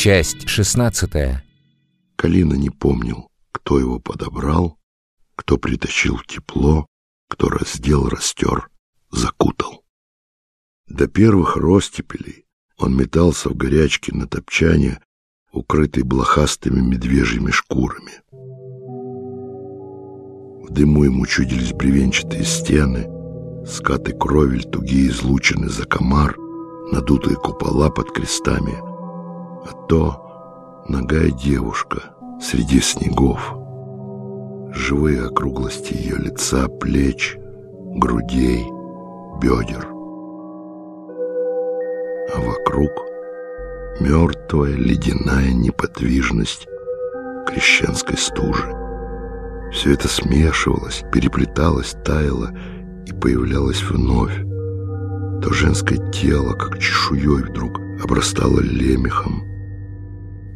Часть шестнадцатая. Калина не помнил, кто его подобрал, кто притащил тепло, кто раздел, растер, закутал. До первых ростепелей он метался в горячке на топчане, укрытый блохастыми медвежьими шкурами. В дыму ему чудились бревенчатые стены, скаты кровель, тугие излучины за комар, надутые купола под крестами, а то ногая девушка среди снегов. Живые округлости ее лица, плеч, грудей, бедер. А вокруг мертвая ледяная неподвижность крещенской стужи. Все это смешивалось, переплеталось, таяло и появлялось вновь. То женское тело, как чешуей, вдруг обрастало лемехом,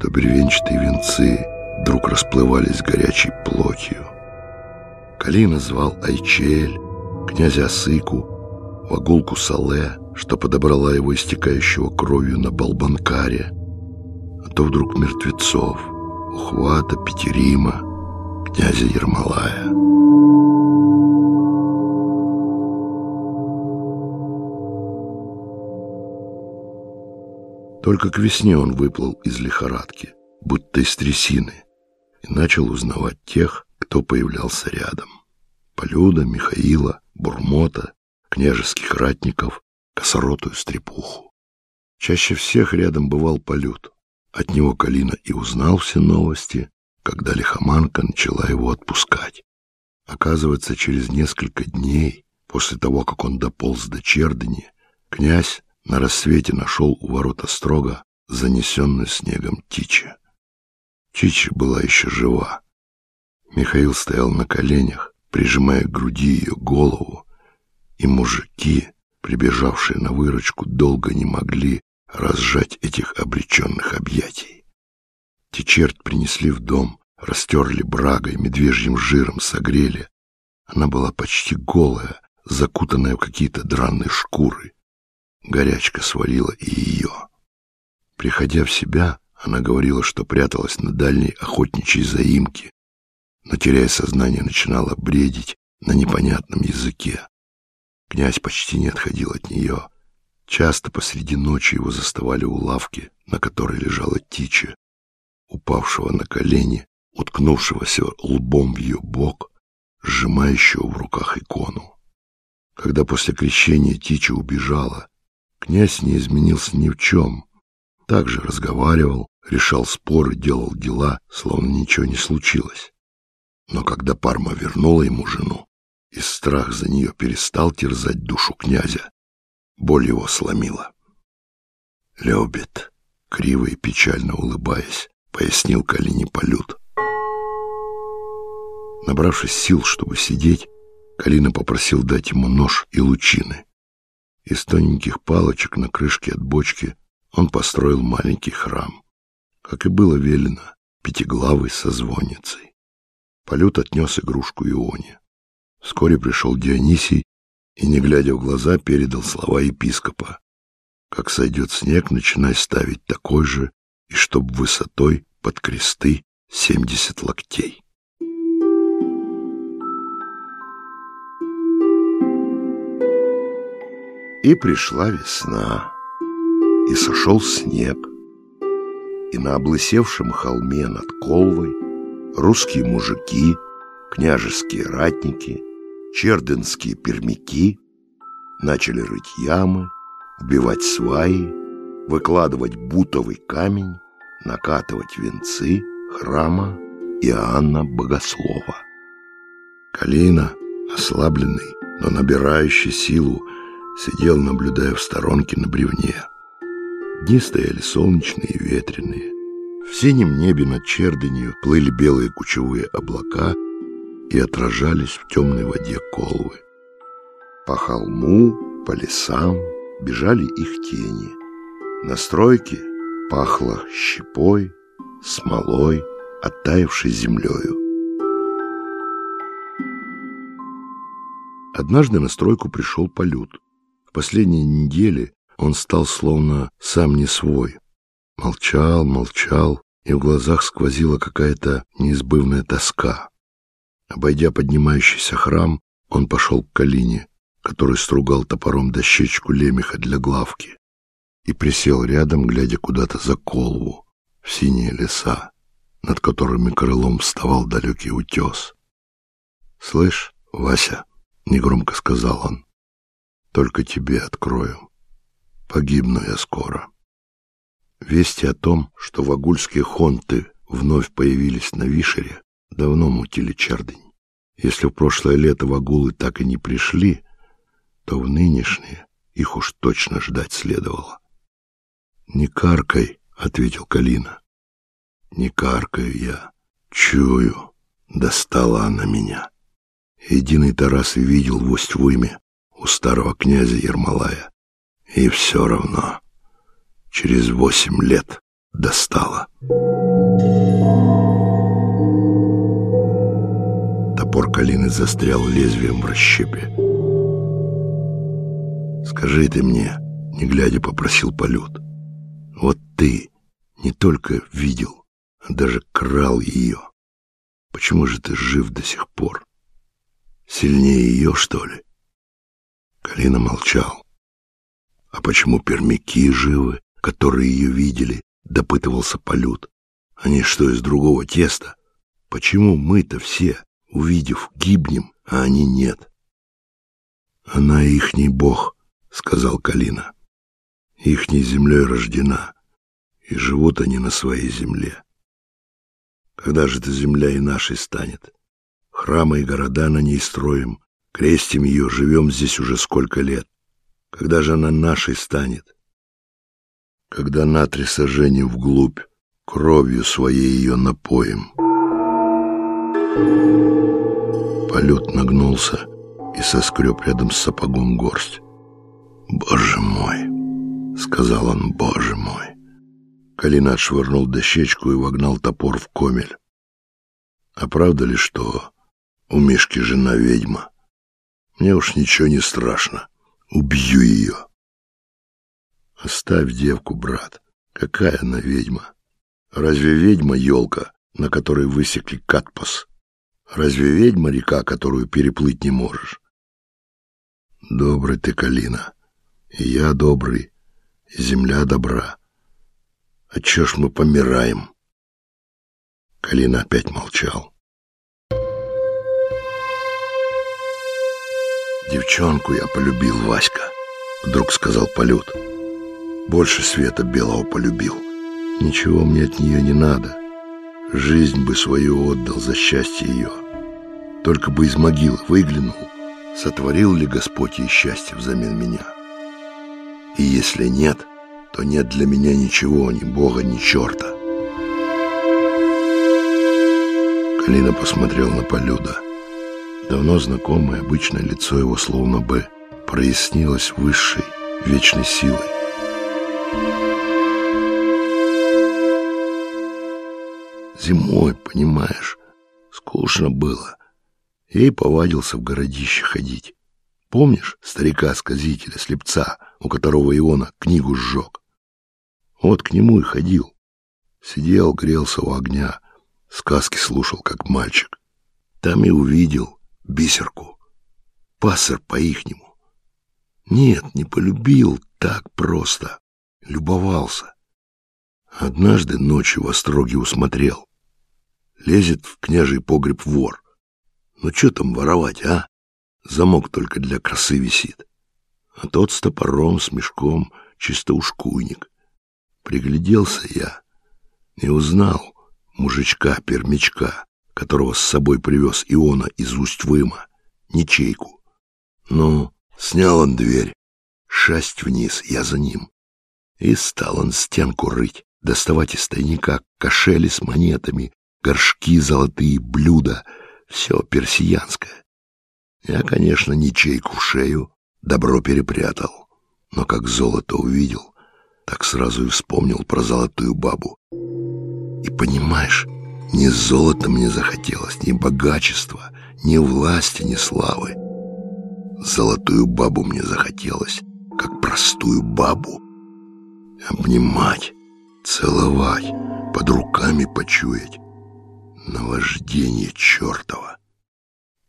то бревенчатые венцы вдруг расплывались горячей плотью. Калина звал Айчель, князя Асыку, вагулку Сале, что подобрала его истекающего кровью на Балбанкаре, а то вдруг мертвецов, Ухвата, Петерима, князя Ермолая. Только к весне он выплыл из лихорадки, будто из трясины, и начал узнавать тех, кто появлялся рядом. Полюда, Михаила, Бурмота, княжеских ратников, косоротую стрепуху. Чаще всех рядом бывал Полют. От него Калина и узнал все новости, когда лихоманка начала его отпускать. Оказывается, через несколько дней после того, как он дополз до Чердани, князь на рассвете нашел у ворота строго занесенную снегом Тича. Тича была еще жива. Михаил стоял на коленях, прижимая к груди ее голову, и мужики, прибежавшие на выручку, долго не могли разжать этих обреченных объятий. Течерт принесли в дом, растерли брагой, медвежьим жиром согрели. Она была почти голая, закутанная в какие-то дранные шкуры. Горячка свалила и ее. Приходя в себя, она говорила, что пряталась на дальней охотничьей заимке, но, теряя сознание, начинала бредить на непонятном языке. Князь почти не отходил от нее. Часто посреди ночи его заставали у лавки, на которой лежала Тича, упавшего на колени, уткнувшегося лбом в ее бок, сжимающего в руках икону. Когда после крещения Тича убежала, Князь не изменился ни в чем. Также разговаривал, решал споры, делал дела, словно ничего не случилось. Но когда Парма вернула ему жену, и страх за нее перестал терзать душу князя, боль его сломила. «Любит», — криво и печально улыбаясь, пояснил Калини Полют. Набравшись сил, чтобы сидеть, Калина попросил дать ему нож и лучины. Из тоненьких палочек на крышке от бочки он построил маленький храм. Как и было велено, пятиглавый со звонницей. Полют отнес игрушку Ионе. Вскоре пришел Дионисий и, не глядя в глаза, передал слова епископа. Как сойдет снег, начинай ставить такой же, и чтоб высотой под кресты семьдесят локтей. И пришла весна, и сошел снег, и на облысевшем холме над Колвой русские мужики, княжеские ратники, черденские пермяки начали рыть ямы, вбивать сваи, выкладывать бутовый камень, накатывать венцы храма Иоанна Богослова. Калина, ослабленный, но набирающий силу, сидел, наблюдая в сторонке на бревне. Дни стояли солнечные и ветреные. В синем небе над Чердынью плыли белые кучевые облака и отражались в темной воде колвы. По холму, по лесам бежали их тени. На стройке пахло щепой, смолой, оттаившей землею. Однажды на стройку пришел полют. Последние недели он стал словно сам не свой. Молчал, молчал, и в глазах сквозила какая-то неизбывная тоска. Обойдя поднимающийся храм, он пошел к Калине, который стругал топором дощечку лемеха для главки, и присел рядом, глядя куда-то за колву, в синие леса, над которыми крылом вставал далекий утес. «Слышь, Вася», — негромко сказал он, — «только тебе открою. Погибну я скоро». Вести о том, что вагульские хонты вновь появились на Вишере, давно мутили чердень. Если в прошлое лето вагулы так и не пришли, то в нынешнее их уж точно ждать следовало. «Не каркай», — ответил Калина. «Не каркаю я, чую, достала она меня». Единый Тарас видел в Усть-Выме у старого князя Ермолая, и все равно через восемь лет достала. Топор Калины застрял лезвием в расщепе. «Скажи ты мне», — не глядя попросил полет, — «вот ты не только видел, а даже крал ее. Почему же ты жив до сих пор? Сильнее ее, что ли?» Калина молчал. «А почему пермяки живы?» которые ее видели, допытывался Полют. Они что, из другого теста? Почему мы-то все, увидев, гибнем, а они нет? Она ихний бог, сказал Калина. Ихней землей рождена, и живут они на своей земле. Когда же эта земля и нашей станет? Храмы и города на ней строим, крестим ее, живем здесь уже сколько лет. Когда же она нашей станет? когда на три сажени вглубь, кровью своей ее напоим. Полет нагнулся и соскреб рядом с сапогом горсть. «Боже мой!» — сказал он, «Боже мой!» Калина отшвырнул дощечку и вогнал топор в комель. «А правда ли, что у Мишки жена ведьма? Мне уж ничего не страшно. Убью ее!» Оставь девку, брат. Какая она ведьма? Разве ведьма елка, на которой высекли катпас? Разве ведьма река, которую переплыть не можешь? Добрый ты, Калина, и я добрый, и земля добра. А чё ж мы помираем? Калина опять молчал. Девчонку я полюбил, Васька, вдруг сказал Полют. Больше света белого полюбил. Ничего мне от нее не надо. Жизнь бы свою отдал за счастье ее. Только бы из могилы выглянул, сотворил ли Господь ей счастье взамен меня. И если нет, то нет для меня ничего, ни Бога, ни черта. Калина посмотрел на Полюда. Давно знакомое, обычное лицо его словно бы прояснилось высшей, вечной силой. Зимой, понимаешь, скучно было. И повадился в городище ходить. Помнишь старика-сказителя, слепца, у которого Иона книгу сжег? Вот к нему и ходил. Сидел, грелся у огня, сказки слушал, как мальчик. Там и увидел бисерку. Пассер по-ихнему. Нет, не полюбил так просто любовался. Однажды ночью в остроге усмотрел. Лезет в княжий погреб вор. Ну что там воровать, а? Замок только для красы висит. А тот с топором, с мешком, чисто ушкуйник. Пригляделся я и узнал мужичка-пермячка, которого с собой привез Иона из Усть-Выма, ничейку. Ну, снял он дверь, шасть вниз, я за ним. И стал он стенку рыть, доставать из тайника кошели с монетами, горшки золотые, блюда, все персиянское. Я, конечно, ничейку в шею, добро перепрятал, но как золото увидел, так сразу и вспомнил про золотую бабу. И понимаешь, ни золота мне захотелось, ни богачества, ни власти, ни славы. Золотую бабу мне захотелось, как простую бабу, обнимать, целовать, под руками почуять. Наваждение чертова.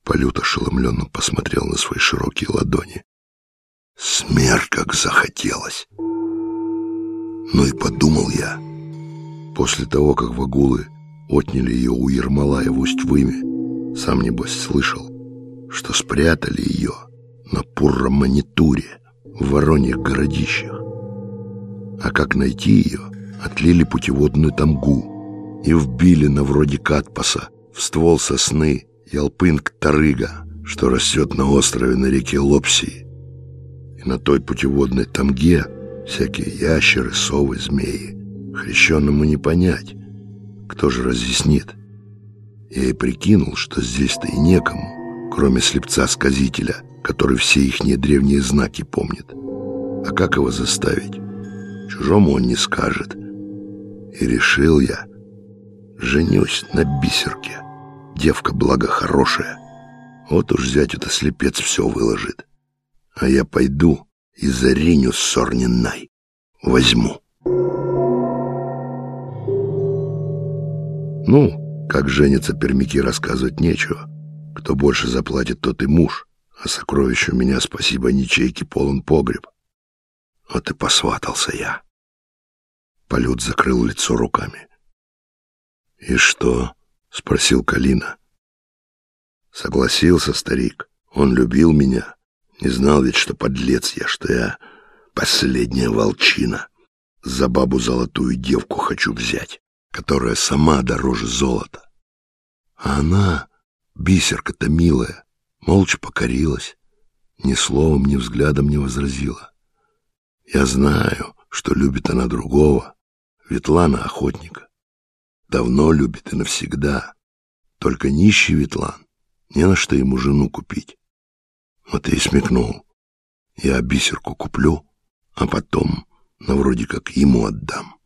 Полют ошеломленно посмотрел на свои широкие ладони. Смерть как захотелось. Ну и подумал я. После того, как вагулы отняли ее у Ермолая в Усть-Выме, сам, небось, слышал, что спрятали ее на Пурроманитуре в Вороньих городищах. А как найти ее, отлили путеводную тамгу и вбили на вроде Катпаса в ствол сосны Ялпынг-Тарыга, что растет на острове на реке Лопсии. И на той путеводной тамге всякие ящеры, совы, змеи. Хрещенному не понять, кто же разъяснит. Я и прикинул, что здесь-то и некому, кроме слепца-сказителя, который все ихние древние знаки помнит. А как его заставить? Чужому он не скажет. И решил я, женюсь на бисерке. Девка, благо, хорошая. Вот уж взять это слепец все выложит. А я пойду и Зариню Сорнинай возьму. Ну, как женятся пермяки, рассказывать нечего. Кто больше заплатит, тот и муж. А сокровищ у меня, спасибо, ничейки полон погреб. Вот и посватался я. Полют закрыл лицо руками. «И что?» — спросил Калина. Согласился старик. Он любил меня. Не знал ведь, что подлец я, что я последняя волчина. За бабу золотую девку хочу взять, которая сама дороже золота. А она, бисерка-то милая, молча покорилась, ни словом, ни взглядом не возразила. Я знаю, что любит она другого, Ветлана охотника. Давно любит и навсегда. Только нищий Ветлан, не на что ему жену купить. Вот и смекнул. Я бисерку куплю, а потом, на вроде как ему отдам.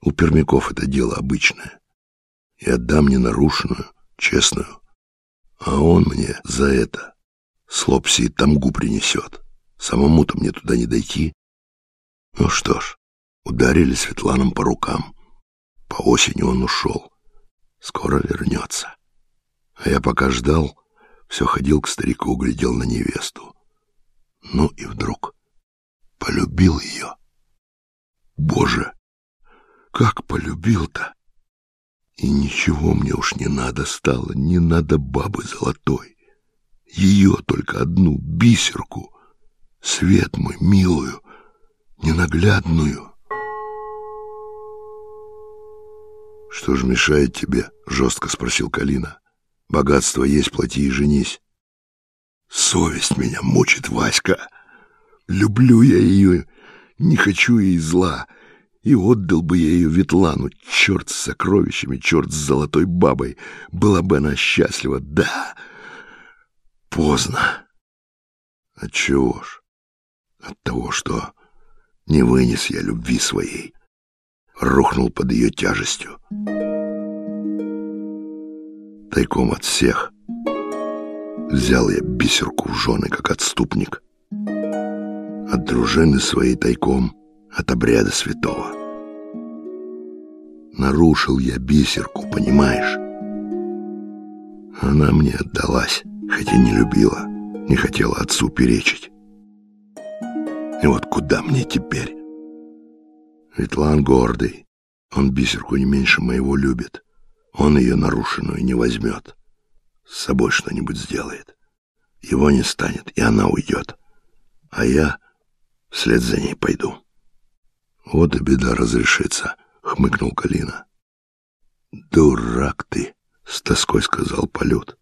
У пермяков это дело обычное. И отдам ненарушенную, честную. А он мне за это слопси и тамгу принесет. Самому-то мне туда не дойти. Ну что ж, ударили Светланом по рукам. По осени он ушел. Скоро вернется. А я пока ждал, все ходил к старику, глядел на невесту. Ну и вдруг полюбил ее. Боже, как полюбил-то! И ничего мне уж не надо стало, не надо бабы золотой. Ее только одну, бисерку, свет мой, милую, ненаглядную. «Что же мешает тебе?» — жестко спросил Калина. «Богатство есть, плати и женись». «Совесть меня мучит, Васька. Люблю я ее, не хочу ей зла, и отдал бы я ее Ветлану, черт с сокровищами, черт с золотой бабой. Была бы она счастлива, да. Поздно. Отчего ж? От того, что не вынес я любви своей, рухнул под ее тяжестью. Тайком от всех взял я бисерку в жены, как отступник. От дружины своей тайком, от обряда святого. Нарушил я бисерку, понимаешь? Она мне отдалась, хотя не любила, не хотела отцу перечить. И вот куда мне теперь? Ветлан гордый. Он бисерку не меньше моего любит. Он ее нарушенную не возьмет. С собой что-нибудь сделает. Его не станет, и она уйдет. А я вслед за ней пойду. Вот и беда разрешится, хмыкнул Калина. Дурак ты, с тоской сказал полет.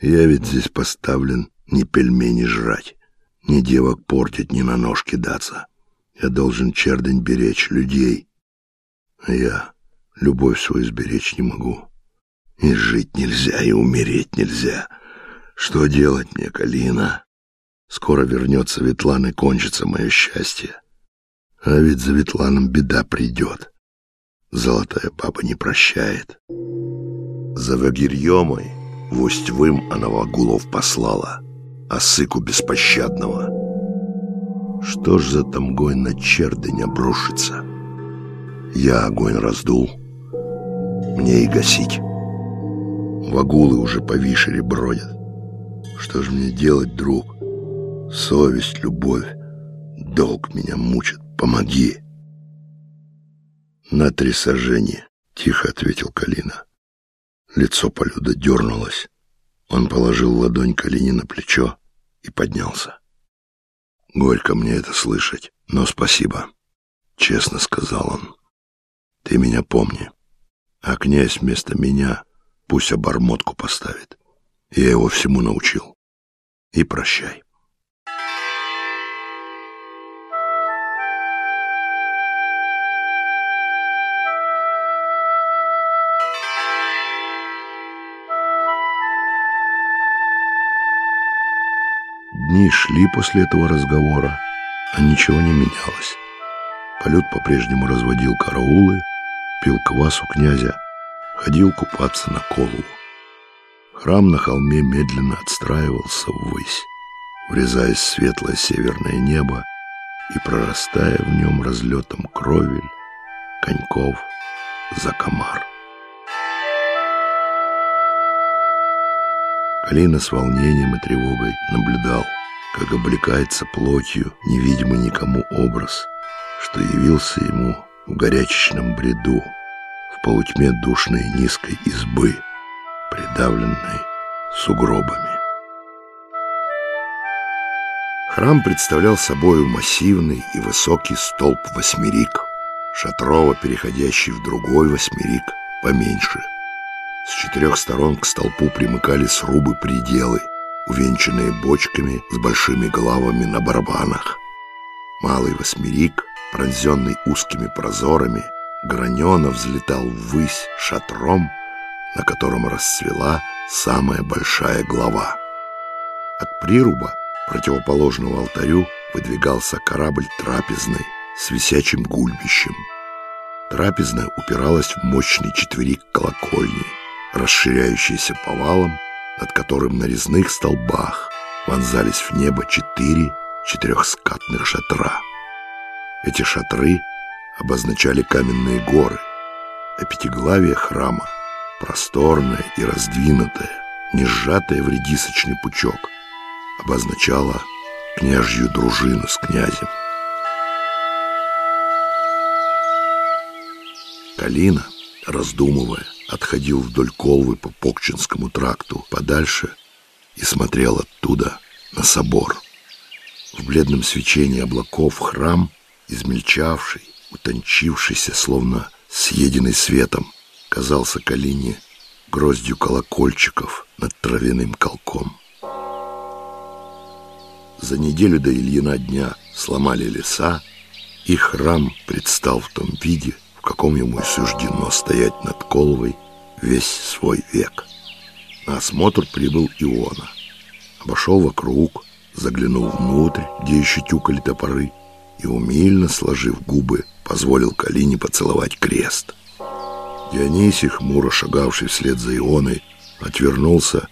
Я ведь здесь поставлен не пельмени жрать, ни девок портить, ни на нож кидаться. Я должен чердень беречь людей. А я любовь свою сберечь не могу. И жить нельзя, и умереть нельзя. Что делать мне, Калина? Скоро вернется Ветлан, и кончится мое счастье. А ведь за Ветланом беда придет. Золотая баба не прощает. За Вагирьемой в Усть-Вым она Вагулов послала — а сыку беспощадного. Что ж за тамгой на чердень обрушится? Я огонь раздул. Мне и гасить. Вагулы уже по вишере бродят. Что же мне делать, друг? Совесть, любовь, долг меня мучат. Помоги. На три сожжения, тихо ответил Калина. Лицо Полюда дернулось. Он положил ладонь Калине на плечо и поднялся. Горько мне это слышать, но спасибо, честно сказал он. Ты меня помни, а князь вместо меня пусть обормотку поставит. Я его всему научил. И прощай. Дни шли после этого разговора, а ничего не менялось. Полет по-прежнему разводил караулы, пил квас у князя, ходил купаться на Колу. Храм на холме медленно отстраивался ввысь, врезаясь в светлое северное небо и прорастая в нем разлетом кровель, коньков, закомар. Калина с волнением и тревогой наблюдал, как облекается плотью невидимый никому образ, что явился ему в горячечном бреду, в полутьме душной низкой избы, придавленной сугробами. Храм представлял собою массивный и высокий столб восьмерик, шатрово переходящий в другой восьмерик поменьше. С четырех сторон к столпу примыкали срубы-пределы, увенчанные бочками с большими головами на барабанах. Малый восьмерик, пронзенный узкими прозорами, гранено взлетал ввысь шатром, на котором расцвела самая большая глава. От прируба, противоположного алтарю, выдвигался корабль трапезный с висячим гульбищем. Трапезная упиралась в мощный четверик колокольни, расширяющийся повалом над которым на резных столбах вонзались в небо четыре четырехскатных шатра. Эти шатры обозначали каменные горы, а пятиглавие храма, просторное и раздвинутое, не сжатое в редисочный пучок, обозначало княжью дружину с князем. Калина, раздумывая, отходил вдоль Колвы по Покчинскому тракту подальше и смотрел оттуда на собор. В бледном свечении облаков храм, измельчавший, утончившийся, словно съеденный светом, казался Калине гроздью колокольчиков над травяным колком. За неделю до Ильина дня сломали леса, и храм предстал в том виде, каком ему и суждено стоять над Коловой весь свой век. На осмотр прибыл Иона. Обошел вокруг, заглянул внутрь, где еще тюкали топоры, и, умильно сложив губы, позволил Калине поцеловать крест. Дионисий, хмуро шагавший вслед за Ионой, отвернулся,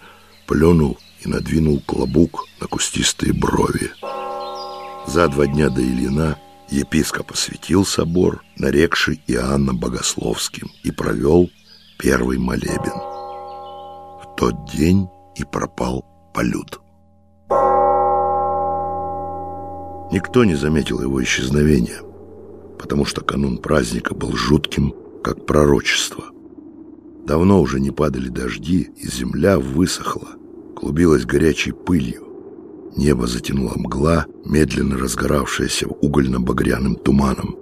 плюнул и надвинул клобук на кустистые брови. За два дня до Ильина епископ осветил собор, нарекший Иоанна Богословским, и провел первый молебен. В тот день и пропал полют. Никто не заметил его исчезновения, потому что канун праздника был жутким, как пророчество. Давно уже не падали дожди, и земля высохла, клубилась горячей пылью. Небо затянула мгла, медленно разгоравшаяся угольно-багряным туманом.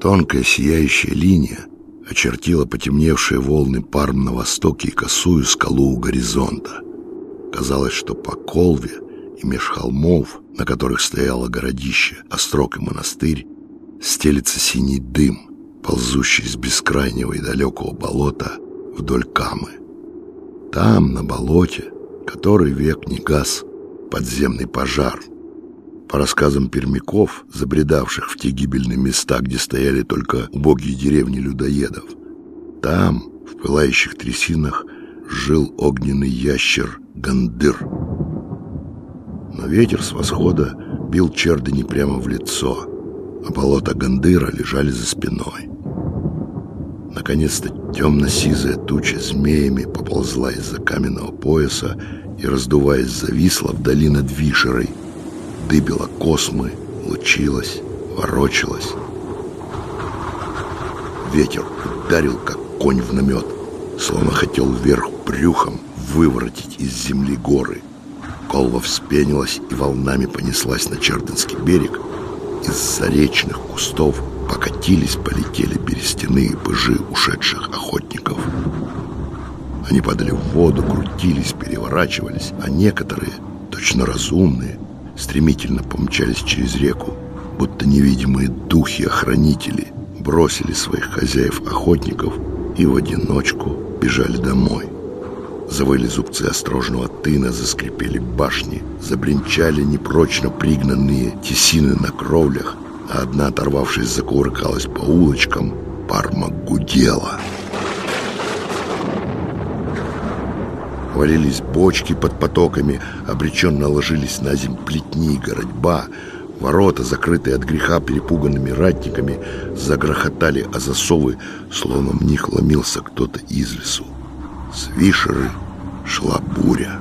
Тонкая сияющая линия очертила потемневшие волны пар на востоке и косую скалу у горизонта. Казалось, что по колве и меж холмов, на которых стояло городище, острог и монастырь, стелится синий дым, ползущий с бескрайнего и далекого болота вдоль камы. Там, на болоте, который век не гас, подземный пожар. По рассказам пермяков, забредавших в те гибельные места, где стояли только убогие деревни людоедов, там, в пылающих трясинах, жил огненный ящер Гандыр. Но ветер с восхода бил чердыни прямо в лицо, а болота Гандыра лежали за спиной. Наконец-то темно-сизая туча змеями поползла из-за каменного пояса и, раздуваясь, зависла вдали над Вишерой. Дыбила космы, лучилась, ворочалась. Ветер ударил, как конь в намет, словно хотел вверх брюхом выворотить из земли горы. Колва вспенилась и волнами понеслась на Чердынский берег. Из заречных кустов покатились, полетели берестяные пыжи ушедших охотников. Они падали в воду, крутились, переворачивались, а некоторые, точно разумные, стремительно помчались через реку, будто невидимые духи-охранители бросили своих хозяев-охотников и в одиночку бежали домой. Завыли зубцы острожного тына, заскрипели башни, забринчали непрочно пригнанные тесины на кровлях, а одна, оторвавшись, закувыркалась по улочкам, парма гудела. Валились бочки под потоками, обреченно ложились на земь плетни, городьба. Ворота, закрытые от греха перепуганными ратниками, загрохотали, а засовы, словно в них ломился кто-то из лесу. С вишеры шла буря.